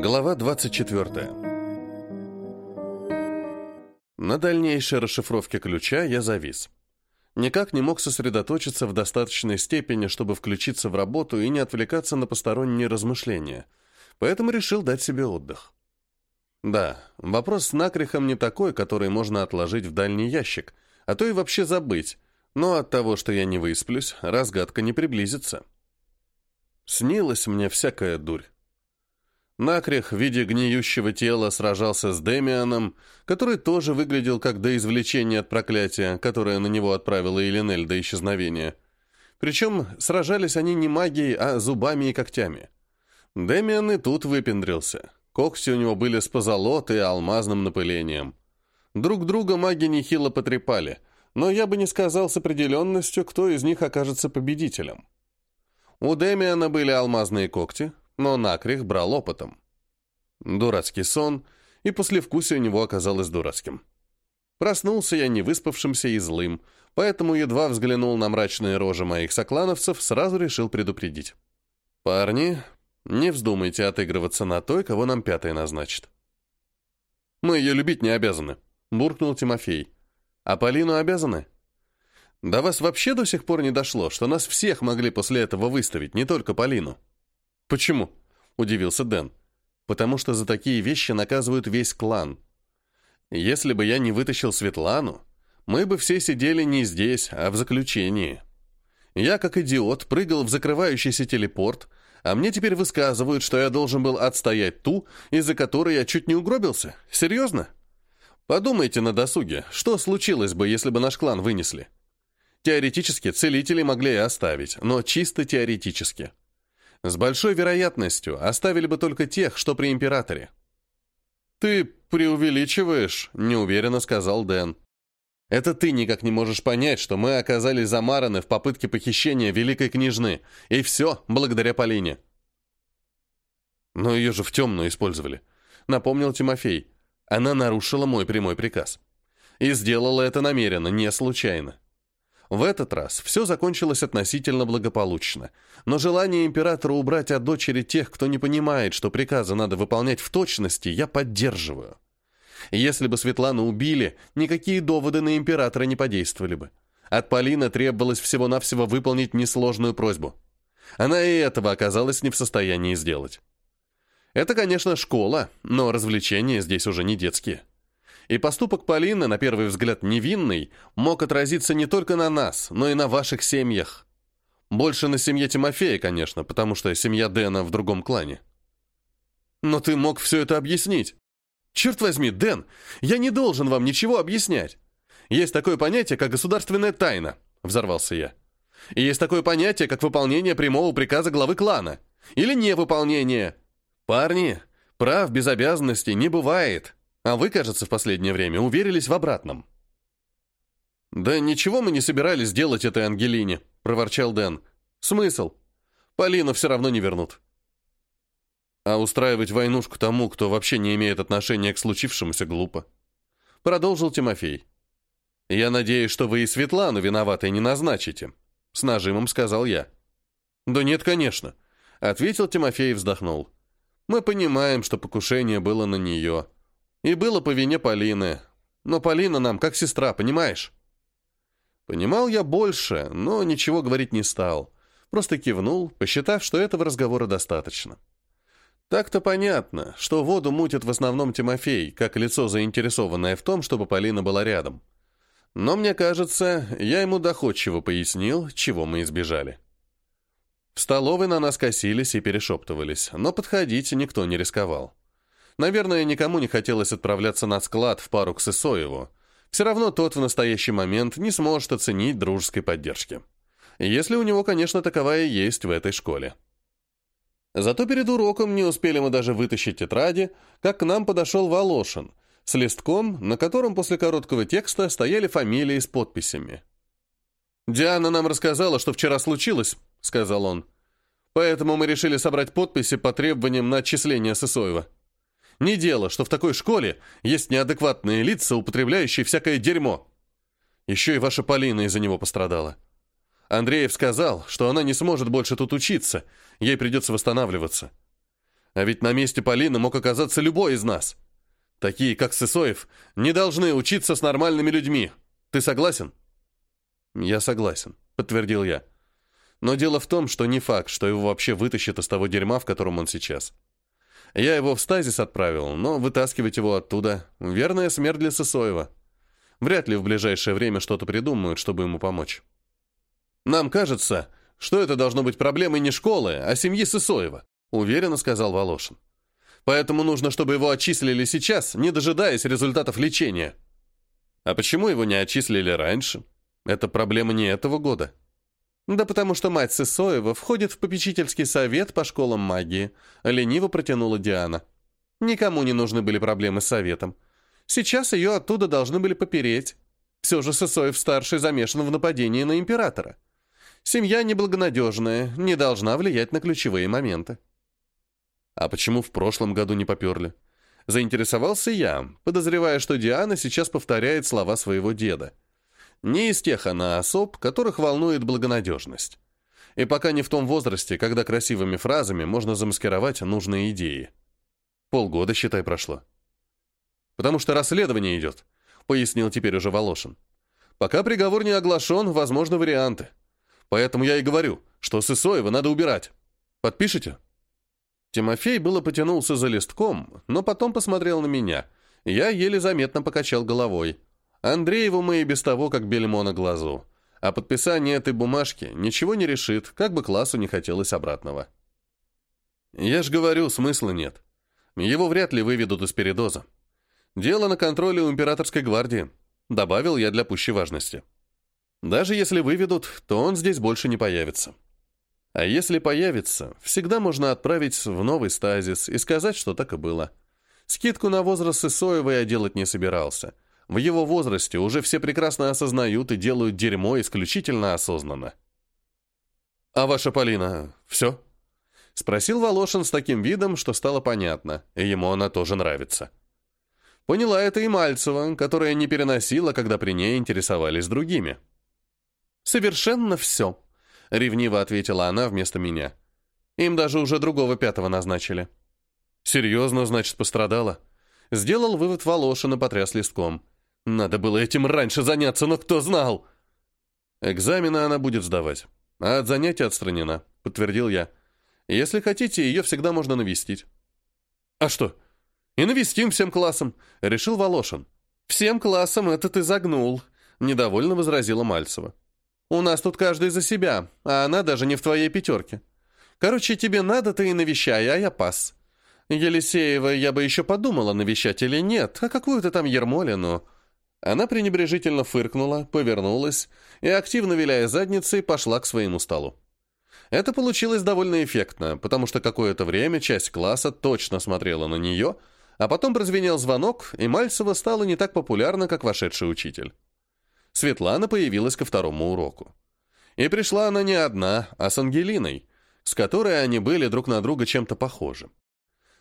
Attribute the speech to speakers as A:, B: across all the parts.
A: Глава 24. На дальнейшей расшифровке ключа я завис. Никак не мог сосредоточиться в достаточной степени, чтобы включиться в работу и не отвлекаться на посторонние размышления, поэтому решил дать себе отдых. Да, вопрос с накрихом не такой, который можно отложить в дальний ящик, а то и вообще забыть, но от того, что я не высплюсь, разгадка не приблизится. Снилась мне всякая дурь. Накрех в виде гниющего тела сражался с Демианом, который тоже выглядел как до извлечения от проклятия, которое на него отправила Элинель до исчезновения. Причем сражались они не магией, а зубами и когтями. Демиан и тут выпендрился. Когти у него были с позолотой и алмазным напылением. Друг друга маги нехило потрепали, но я бы не сказал с определенностью, кто из них окажется победителем. У Демиана были алмазные когти, но накрех брал опытом. Дурацкий сон, и послевкусие у него оказалось дурацким. Проснулся я невыспавшимся и злым, поэтому едва взглянул на мрачные рожи моих соклановцев, сразу решил предупредить. «Парни, не вздумайте отыгрываться на той, кого нам пятый назначит». «Мы ее любить не обязаны», — буркнул Тимофей. «А Полину обязаны?» «До вас вообще до сих пор не дошло, что нас всех могли после этого выставить, не только Полину?» «Почему?» – удивился Дэн. «Потому что за такие вещи наказывают весь клан. Если бы я не вытащил Светлану, мы бы все сидели не здесь, а в заключении. Я, как идиот, прыгал в закрывающийся телепорт, а мне теперь высказывают, что я должен был отстоять ту, из-за которой я чуть не угробился. Серьезно? Подумайте на досуге, что случилось бы, если бы наш клан вынесли? Теоретически целители могли и оставить, но чисто теоретически. С большой вероятностью оставили бы только тех, что при императоре. «Ты преувеличиваешь», — неуверенно сказал Дэн. «Это ты никак не можешь понять, что мы оказались замараны в попытке похищения великой княжны, и все благодаря Полине». «Но ее же в темную использовали», — напомнил Тимофей. «Она нарушила мой прямой приказ. И сделала это намеренно, не случайно. В этот раз все закончилось относительно благополучно, но желание императора убрать от дочери тех, кто не понимает, что приказы надо выполнять в точности, я поддерживаю. Если бы Светлану убили, никакие доводы на императора не подействовали бы. От Полины требовалось всего-навсего выполнить несложную просьбу. Она и этого оказалась не в состоянии сделать. Это, конечно, школа, но развлечения здесь уже не детские. И поступок Полины, на первый взгляд невинный, мог отразиться не только на нас, но и на ваших семьях. Больше на семье Тимофея, конечно, потому что семья Дэна в другом клане. Но ты мог все это объяснить. Черт возьми, Дэн, я не должен вам ничего объяснять. Есть такое понятие, как государственная тайна, взорвался я. И есть такое понятие, как выполнение прямого приказа главы клана. Или невыполнение. Парни, прав без обязанностей не бывает. А вы, кажется, в последнее время уверились в обратном. «Да ничего мы не собирались делать этой Ангелине», — проворчал Дэн. «Смысл? Полину все равно не вернут». А устраивать войнушку тому, кто вообще не имеет отношения к случившемуся, глупо. Продолжил Тимофей. «Я надеюсь, что вы и Светлану виноватой не назначите», — с нажимом сказал я. «Да нет, конечно», — ответил Тимофей и вздохнул. «Мы понимаем, что покушение было на нее». И было по вине Полины. Но Полина нам как сестра, понимаешь? Понимал я больше, но ничего говорить не стал. Просто кивнул, посчитав, что этого разговора достаточно. Так-то понятно, что воду мутит в основном Тимофей, как лицо заинтересованное в том, чтобы Полина была рядом. Но мне кажется, я ему доходчиво пояснил, чего мы избежали. В столовой на нас косились и перешептывались, но подходить никто не рисковал. Наверное, никому не хотелось отправляться на склад в пару к Сысоеву. Все равно тот в настоящий момент не сможет оценить дружеской поддержки. Если у него, конечно, таковая есть в этой школе. Зато перед уроком не успели мы даже вытащить тетради, как к нам подошел Волошин с листком, на котором после короткого текста стояли фамилии с подписями. «Диана нам рассказала, что вчера случилось», — сказал он. «Поэтому мы решили собрать подписи по требованиям на отчисление Сысоева». Не дело, что в такой школе есть неадекватные лица, употребляющие всякое дерьмо. Еще и ваша Полина из-за него пострадала. Андреев сказал, что она не сможет больше тут учиться, ей придется восстанавливаться. А ведь на месте Полины мог оказаться любой из нас. Такие, как Сысоев, не должны учиться с нормальными людьми. Ты согласен? Я согласен, подтвердил я. Но дело в том, что не факт, что его вообще вытащат из того дерьма, в котором он сейчас. Я его в стазис отправил, но вытаскивать его оттуда — верная смерть для Сысоева. Вряд ли в ближайшее время что-то придумают, чтобы ему помочь. Нам кажется, что это должно быть проблемой не школы, а семьи Сысоева, уверенно сказал Волошин. Поэтому нужно, чтобы его отчислили сейчас, не дожидаясь результатов лечения. А почему его не отчислили раньше? Это проблема не этого года. Да потому что мать Сысоева входит в попечительский совет по школам магии, лениво протянула Диана. Никому не нужны были проблемы с советом. Сейчас ее оттуда должны были попереть. Все же Сысоев-старший замешан в нападении на императора. Семья неблагонадежная, не должна влиять на ключевые моменты. А почему в прошлом году не поперли? Заинтересовался я, подозревая, что Диана сейчас повторяет слова своего деда. Не из тех она особ, которых волнует благонадежность. И пока не в том возрасте, когда красивыми фразами можно замаскировать нужные идеи. Полгода, считай, прошло. Потому что расследование идет, пояснил теперь уже Волошин. Пока приговор не оглашен, возможны варианты. Поэтому я и говорю, что Сысоева надо убирать. Подпишите?» Тимофей было потянулся за листком, но потом посмотрел на меня. Я еле заметно покачал головой. Андрееву мы и без того, как бельмо на глазу. А подписание этой бумажки ничего не решит, как бы классу не хотелось обратного. Я ж говорю, смысла нет. Его вряд ли выведут из передоза. Дело на контроле у императорской гвардии, добавил я для пущей важности. Даже если выведут, то он здесь больше не появится. А если появится, всегда можно отправить в новый стазис и сказать, что так и было. Скидку на возраст Исоева я делать не собирался. В его возрасте уже все прекрасно осознают и делают дерьмо исключительно осознанно. «А ваша Полина, все?» Спросил Волошин с таким видом, что стало понятно, и ему она тоже нравится. Поняла это и Мальцева, которая не переносила, когда при ней интересовались другими. «Совершенно все», — ревниво ответила она вместо меня. «Им даже уже другого пятого назначили». «Серьезно, значит, пострадала?» Сделал вывод Волошин и потряс листком. «Надо было этим раньше заняться, но кто знал?» «Экзамены она будет сдавать, а от занятий отстранена», — подтвердил я. «Если хотите, ее всегда можно навестить». «А что?» «И навестим всем классом», — решил Волошин. «Всем классом это ты загнул», — недовольно возразила Мальцева. У нас тут каждый за себя, а она даже не в твоей пятерке. Короче, тебе надо, ты и навещай, а я пас. Елисеева я бы еще подумала, навещать или нет, а какую-то там Ермолину. Она пренебрежительно фыркнула, повернулась и, активно виляя задницей, пошла к своему столу. Это получилось довольно эффектно, потому что какое-то время часть класса точно смотрела на нее, а потом прозвенел звонок, и Мальцева стала не так популярна, как вошедший учитель. Светлана появилась ко второму уроку. И пришла она не одна, а с Ангелиной, с которой они были друг на друга чем-то похожи.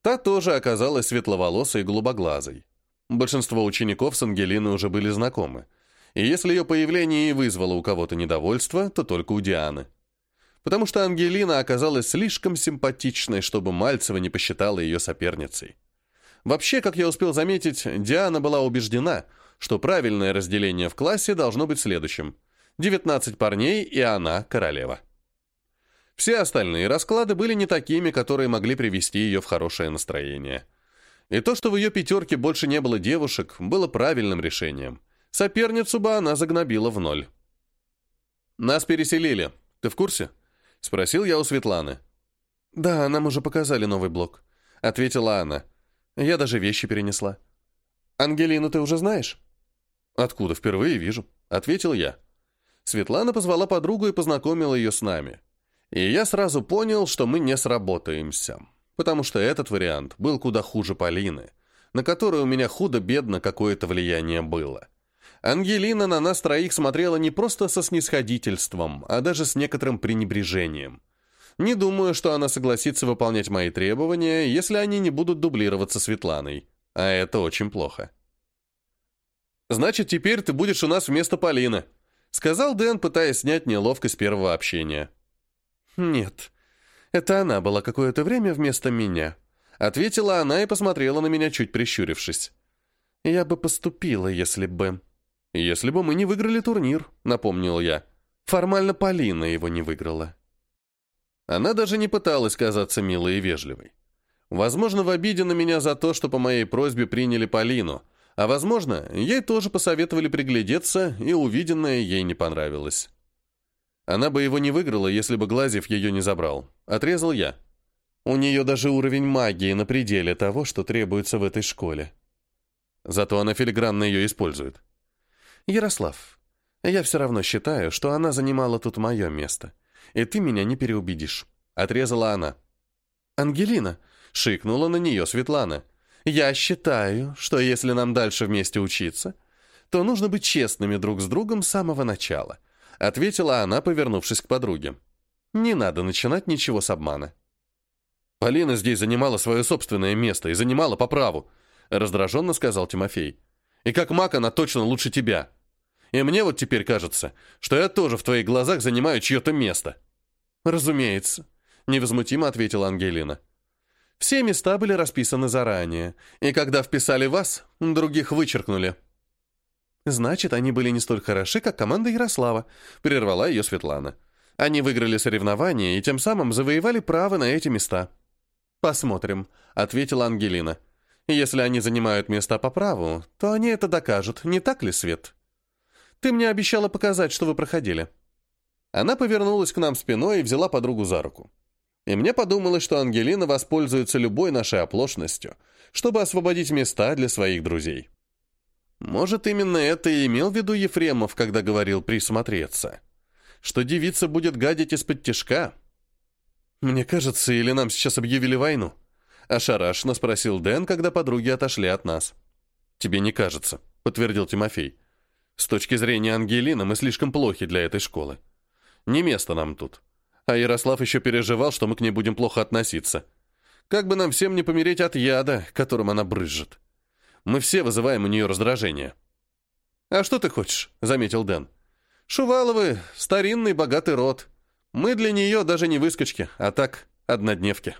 A: Та тоже оказалась светловолосой и голубоглазой. Большинство учеников с Ангелиной уже были знакомы. И если ее появление и вызвало у кого-то недовольство, то только у Дианы. Потому что Ангелина оказалась слишком симпатичной, чтобы Мальцева не посчитала ее соперницей. Вообще, как я успел заметить, Диана была убеждена, что правильное разделение в классе должно быть следующим. 19 парней, и она королева. Все остальные расклады были не такими, которые могли привести ее в хорошее настроение. И то, что в ее пятерке больше не было девушек, было правильным решением. Соперницу бы она загнобила в ноль. «Нас переселили. Ты в курсе?» — спросил я у Светланы. «Да, нам уже показали новый блок», — ответила она. «Я даже вещи перенесла». «Ангелину ты уже знаешь?» «Откуда? Впервые вижу», — ответил я. Светлана позвала подругу и познакомила ее с нами. И я сразу понял, что мы не сработаемся, потому что этот вариант был куда хуже Полины, на которой у меня худо-бедно какое-то влияние было. Ангелина на нас троих смотрела не просто со снисходительством, а даже с некоторым пренебрежением. Не думаю, что она согласится выполнять мои требования, если они не будут дублироваться Светланой. А это очень плохо. «Значит, теперь ты будешь у нас вместо Полины», — сказал Дэн, пытаясь снять неловкость первого общения. «Нет, это она была какое-то время вместо меня», Ответила она и посмотрела на меня, чуть прищурившись. «Я бы поступила, если бы...» «Если бы мы не выиграли турнир», — напомнил я. Формально Полина его не выиграла. Она даже не пыталась казаться милой и вежливой. Возможно, в обиде на меня за то, что по моей просьбе приняли Полину, а возможно, ей тоже посоветовали приглядеться, и увиденное ей не понравилось. Она бы его не выиграла, если бы Глазев ее не забрал. Отрезал я. У нее даже уровень магии на пределе того, что требуется в этой школе. Зато она филигранно ее использует. Ярослав, я все равно считаю, что она занимала тут мое место. И ты меня не переубедишь. Отрезала она. Ангелина, шикнула на нее Светлана. Я считаю, что если нам дальше вместе учиться, то нужно быть честными друг с другом с самого начала. Ответила она, повернувшись к подруге. Не надо начинать ничего с обмана. Полина здесь занимала свое собственное место и занимала по праву, раздраженно сказал Тимофей. И как маг она точно лучше тебя. И мне вот теперь кажется, что я тоже в твоих глазах занимаю чье-то место». «Разумеется», — невозмутимо ответила Ангелина. «Все места были расписаны заранее, и когда вписали вас, других вычеркнули». «Значит, они были не столь хороши, как команда Ярослава», — прервала ее Светлана. «Они выиграли соревнования и тем самым завоевали право на эти места». «Посмотрим», — ответила Ангелина. «Если они занимают места по праву, то они это докажут, не так ли, Свет?» Ты мне обещала показать, что вы проходили». Она повернулась к нам спиной и взяла подругу за руку. И мне подумалось, что Ангелина воспользуется любой нашей оплошностью, чтобы освободить места для своих друзей. Может, именно это и имел в виду Ефремов, когда говорил «присмотреться». Что девица будет гадить из-под тишка? «Мне кажется, или нам сейчас объявили войну?» Ошарашенно спросил Дэн, когда подруги отошли от нас. «Тебе не кажется», — подтвердил Тимофей. С точки зрения Ангелины мы слишком плохи для этой школы. Не место нам тут. А Ярослав еще переживал, что мы к ней будем плохо относиться. Как бы нам всем не помереть от яда, которым она брызжет. Мы все вызываем у нее раздражение. «А что ты хочешь?» — заметил Дэн. «Шуваловы — старинный богатый род. Мы для нее даже не выскочки, а так, однодневки».